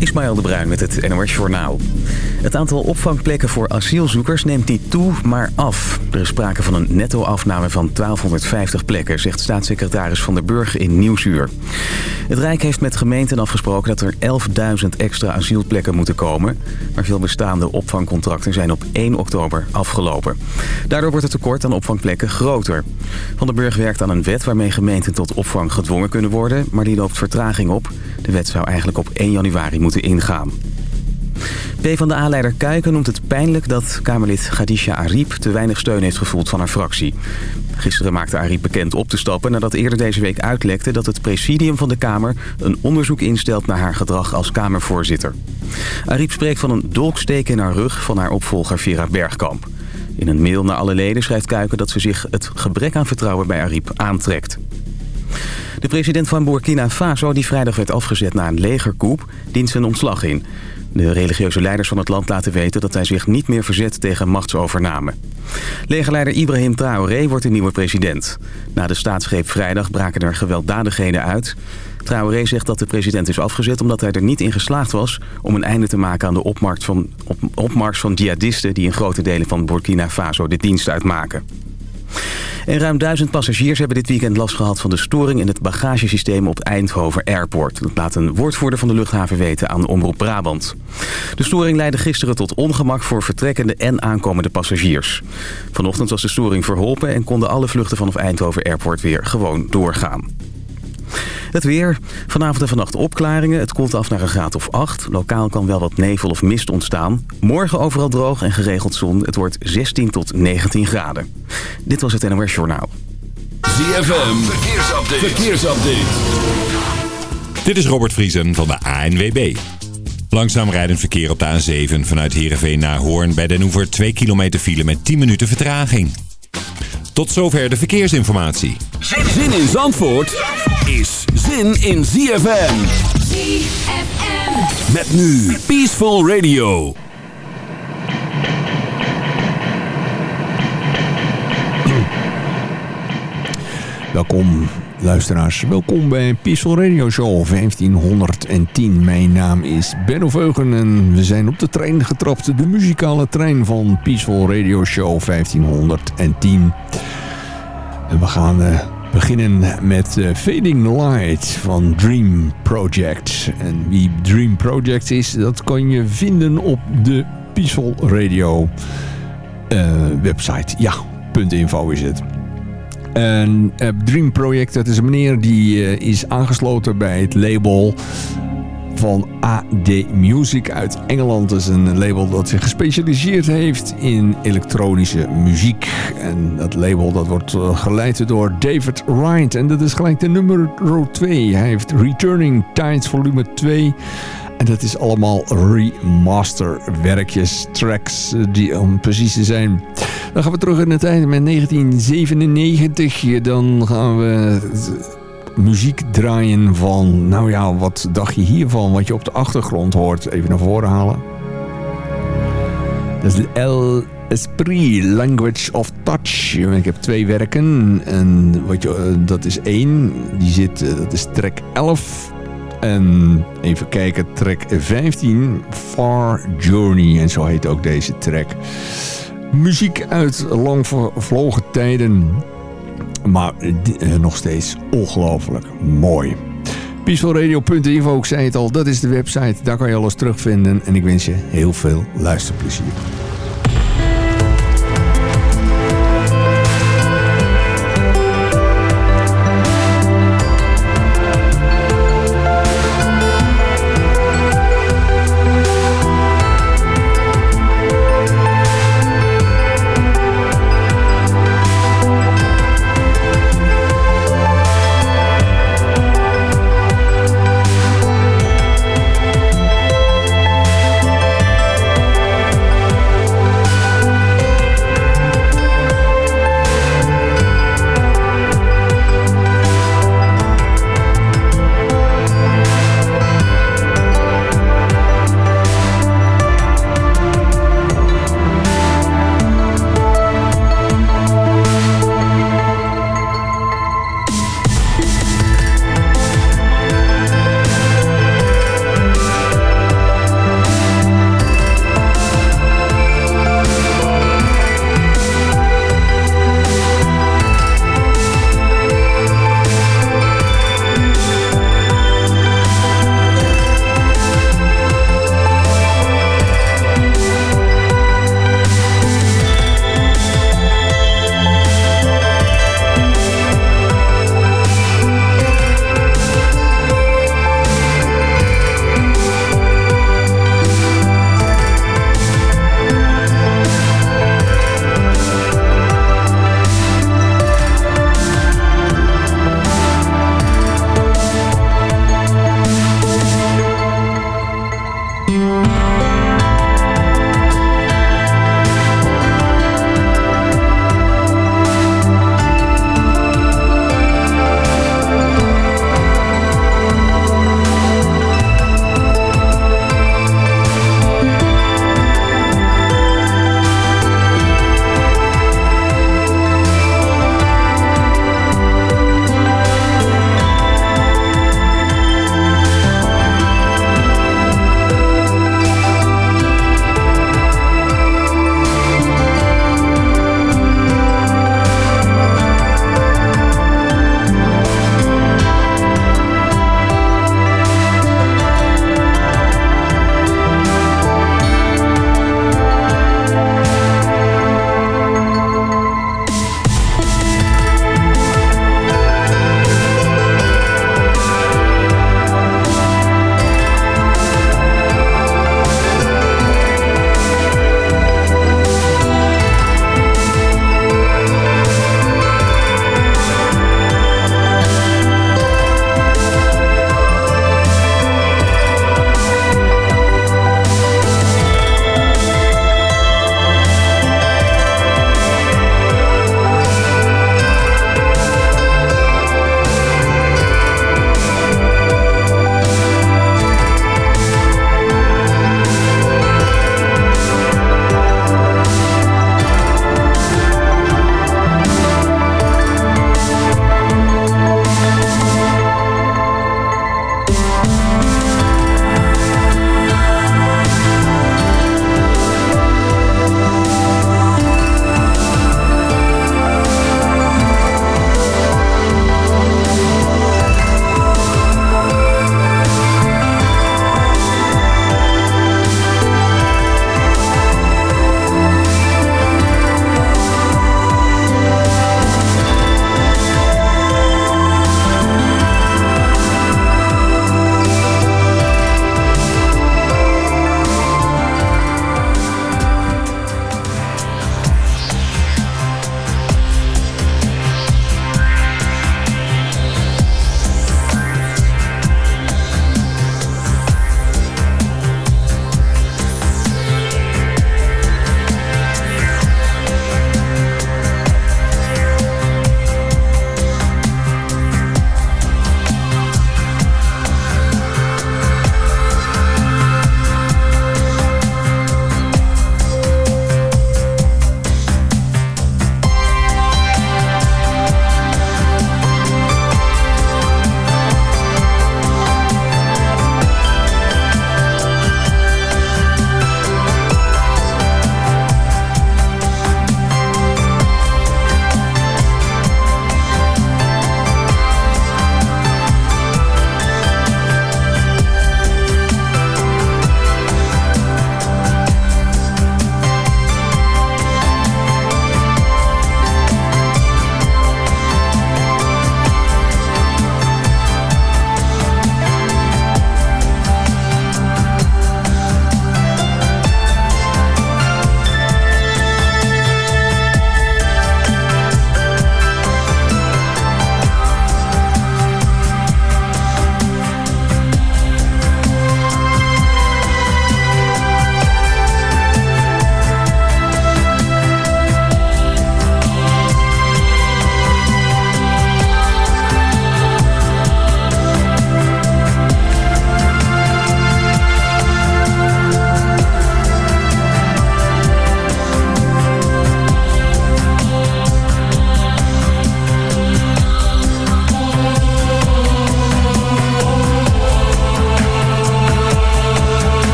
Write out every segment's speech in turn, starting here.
Ismaël de Bruin met het NOS Journaal. Het aantal opvangplekken voor asielzoekers neemt niet toe, maar af. Er is sprake van een netto-afname van 1250 plekken... zegt staatssecretaris Van der Burg in Nieuwsuur. Het Rijk heeft met gemeenten afgesproken dat er 11.000 extra asielplekken moeten komen... maar veel bestaande opvangcontracten zijn op 1 oktober afgelopen. Daardoor wordt het tekort aan opvangplekken groter. Van der Burg werkt aan een wet waarmee gemeenten tot opvang gedwongen kunnen worden... maar die loopt vertraging op. De wet zou eigenlijk op 1 januari moeten ingaan. PvdA-leider Kuiken noemt het pijnlijk dat Kamerlid Khadija Ariep te weinig steun heeft gevoeld van haar fractie. Gisteren maakte Ariep bekend op te stappen nadat eerder deze week uitlekte dat het presidium van de Kamer een onderzoek instelt naar haar gedrag als Kamervoorzitter. Ariep spreekt van een dolksteek in haar rug van haar opvolger Vera Bergkamp. In een mail naar alle leden schrijft Kuiken dat ze zich het gebrek aan vertrouwen bij Ariep aantrekt. De president van Burkina Faso, die vrijdag werd afgezet na een legerkoep, dient zijn ontslag in. De religieuze leiders van het land laten weten dat hij zich niet meer verzet tegen machtsovername. Legerleider Ibrahim Traoré wordt de nieuwe president. Na de staatsgreep vrijdag braken er gewelddadigheden uit. Traoré zegt dat de president is afgezet omdat hij er niet in geslaagd was... om een einde te maken aan de opmars van, op, opmars van jihadisten... die in grote delen van Burkina Faso de dienst uitmaken. En ruim duizend passagiers hebben dit weekend last gehad van de storing in het bagagesysteem op Eindhoven Airport. Dat laat een woordvoerder van de luchthaven weten aan Omroep Brabant. De storing leidde gisteren tot ongemak voor vertrekkende en aankomende passagiers. Vanochtend was de storing verholpen en konden alle vluchten vanaf Eindhoven Airport weer gewoon doorgaan. Het weer. Vanavond en vannacht opklaringen. Het koelt af naar een graad of 8. Lokaal kan wel wat nevel of mist ontstaan. Morgen overal droog en geregeld zon. Het wordt 16 tot 19 graden. Dit was het NOS Journaal. ZFM. Verkeersupdate. Verkeersupdate. Dit is Robert Vriesen van de ANWB. Langzaam rijdend verkeer op de A7 vanuit Heerenveen naar Hoorn... bij Den Oever 2 kilometer file met 10 minuten vertraging. Tot zover de verkeersinformatie. Zin in Zandvoort is zin in ZFM. ZFM. Met nu Peaceful Radio. Welkom luisteraars, welkom bij Peaceful Radio Show 1510. Mijn naam is Benno Veugen en we zijn op de trein getrapt. De muzikale trein van Peaceful Radio Show 1510. En we gaan uh, beginnen met uh, Fading Light van Dream Project. En wie Dream Project is, dat kan je vinden op de Peaceful Radio uh, website. Ja, .info is het. En uh, Dream Project, dat is een meneer die uh, is aangesloten bij het label van AD Music uit Engeland. Dat is een label dat zich gespecialiseerd heeft in elektronische muziek. En dat label dat wordt uh, geleid door David Wright. En dat is gelijk de nummer 2. Hij heeft Returning Tides volume 2... En dat is allemaal remasterwerkjes, tracks, die om precies te zijn. Dan gaan we terug in de tijd met 1997. Dan gaan we muziek draaien van, nou ja, wat dacht je hiervan? Wat je op de achtergrond hoort. Even naar voren halen. Dat is El Esprit, Language of Touch. Ik heb twee werken. En wat je, dat is één. Die zit, dat is track 11. En even kijken, track 15, Far Journey. En zo heet ook deze track. Muziek uit lang vervlogen tijden. Maar nog steeds ongelooflijk mooi. Peacefulradio.info, ik zei het al, dat is de website. Daar kan je alles terugvinden. En ik wens je heel veel luisterplezier.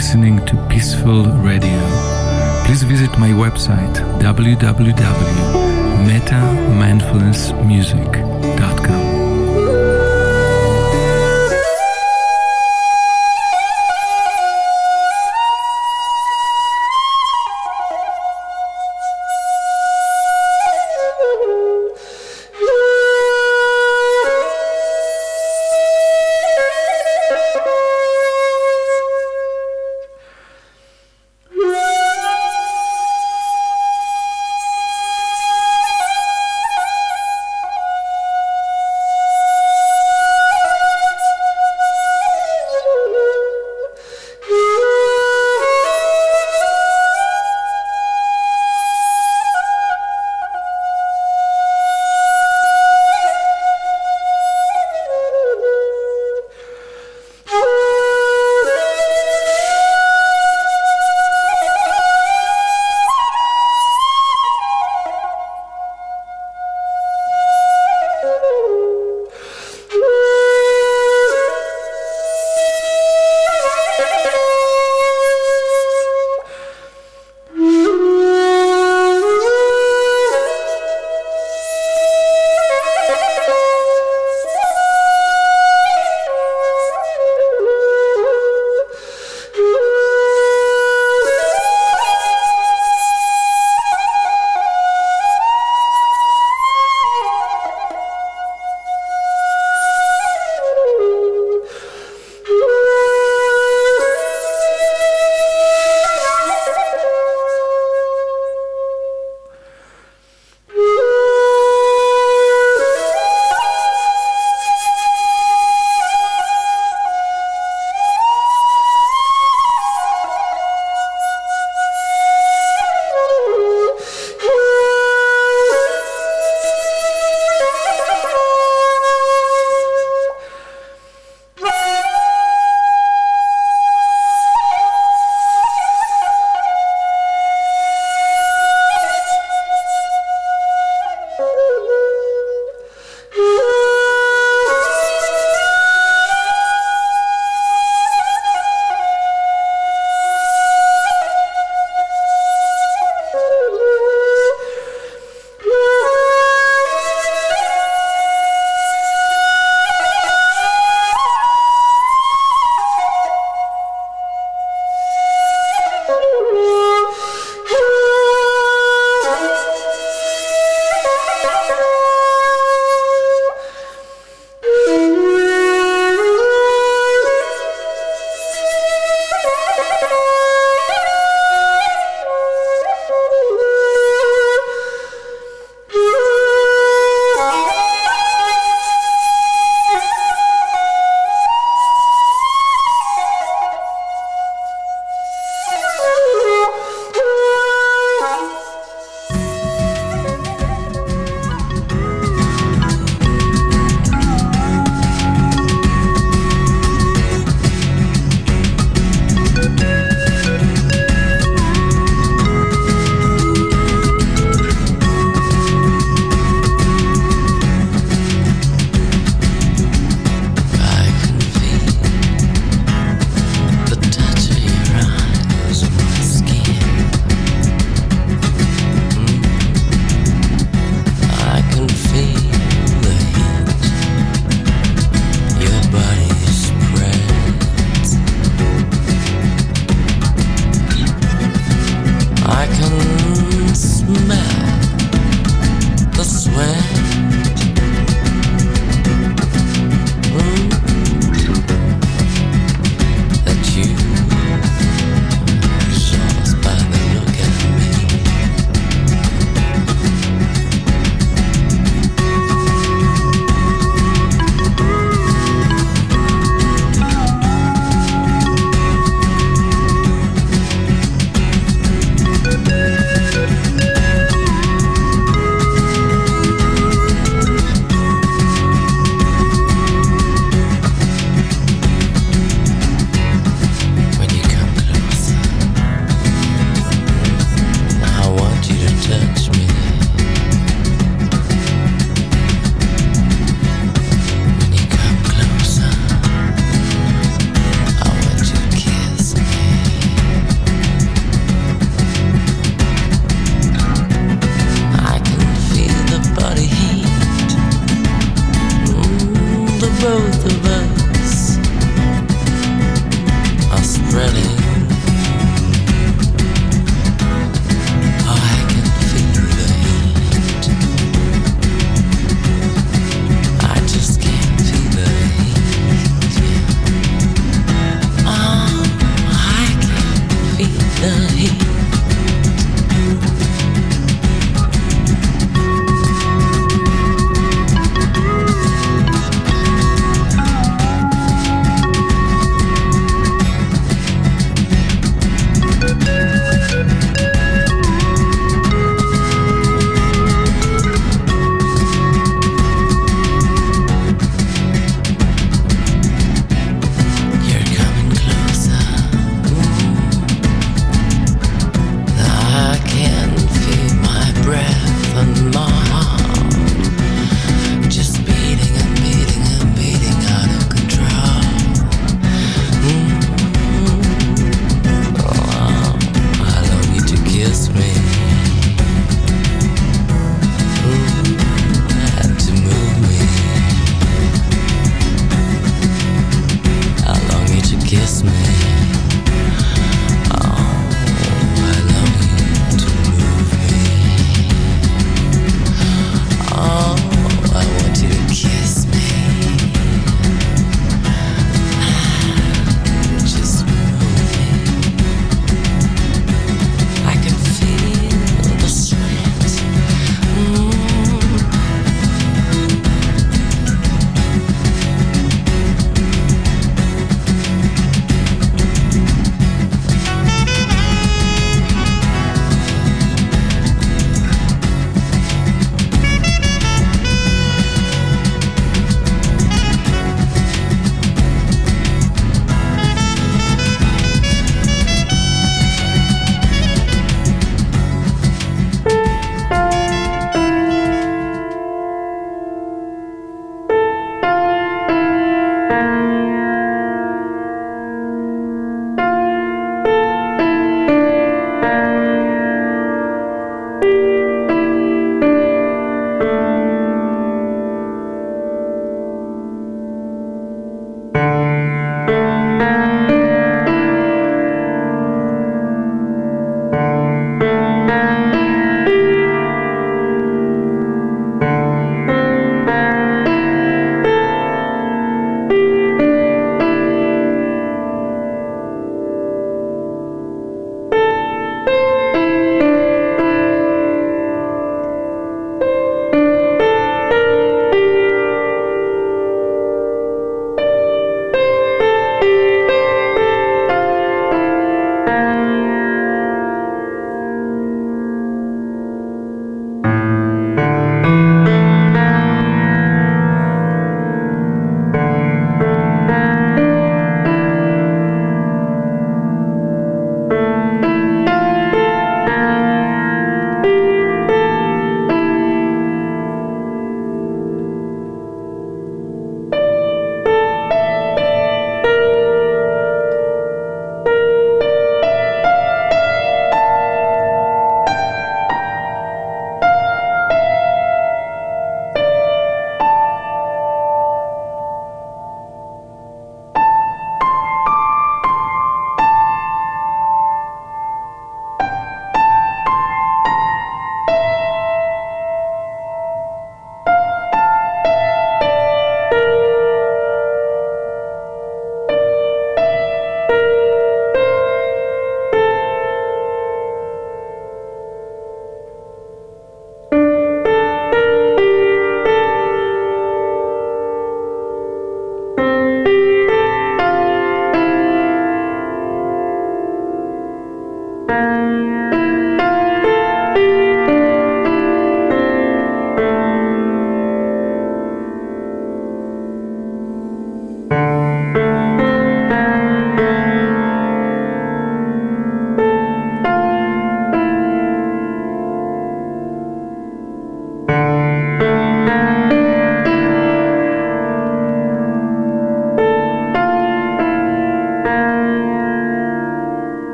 Listening to Peaceful Radio. Please visit my website www.metamindfulnessmusic.com.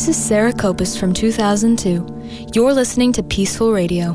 This is Sarah Copus from 2002. You're listening to Peaceful Radio.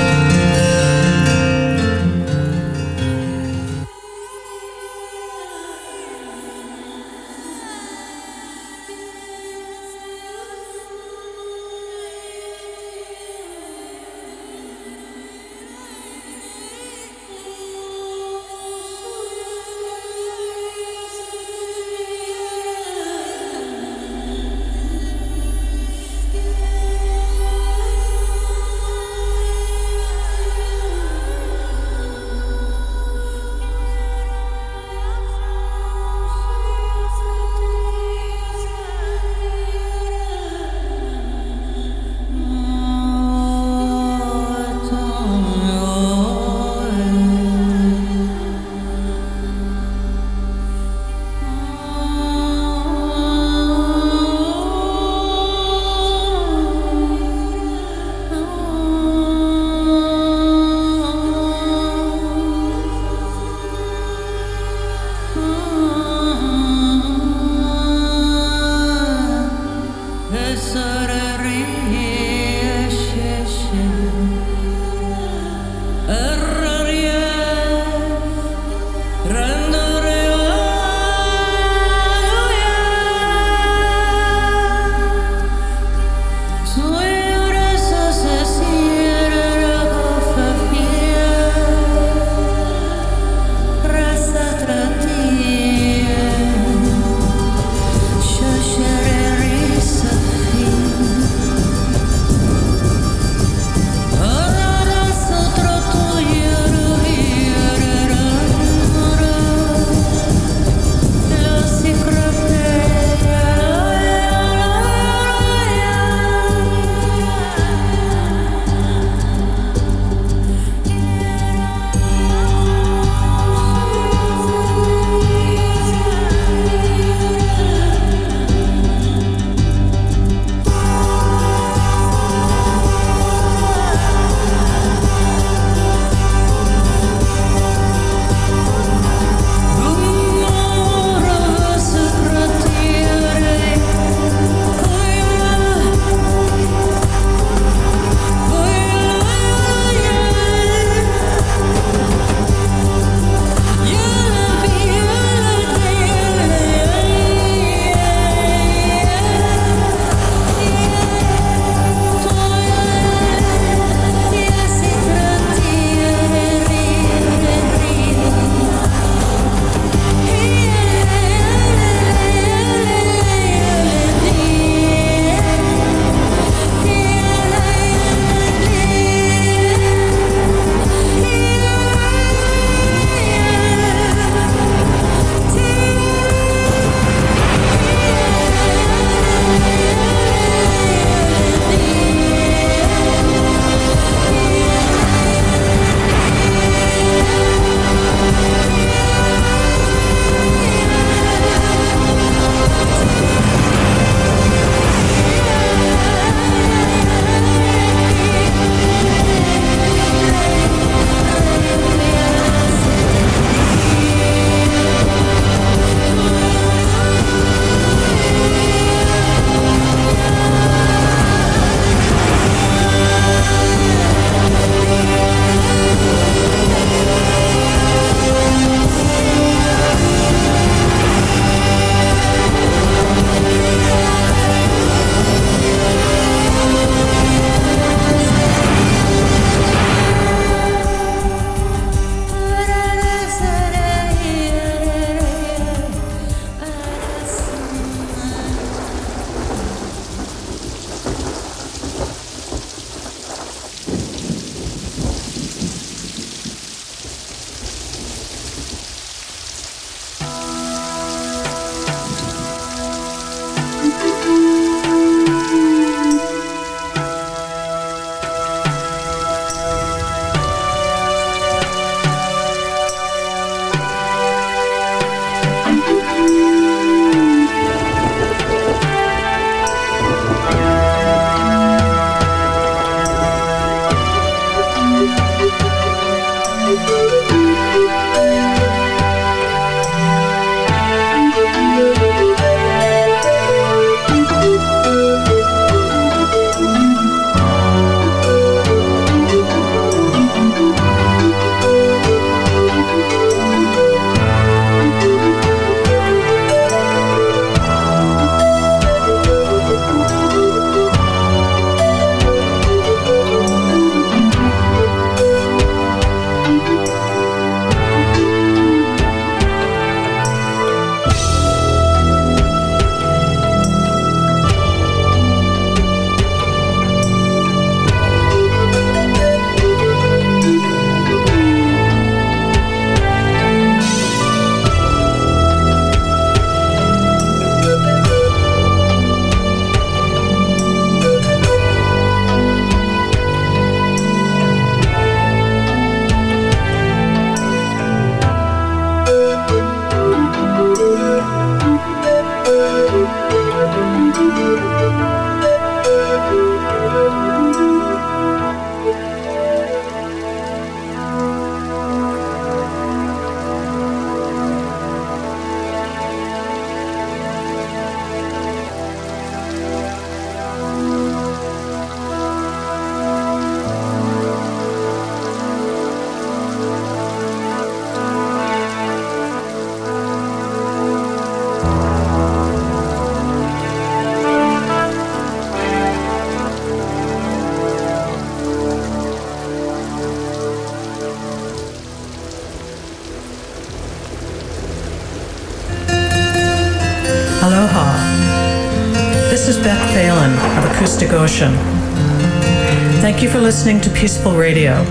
Peaceful Radio.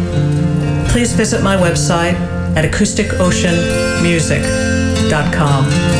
Please visit my website at acousticoceanmusic.com.